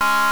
you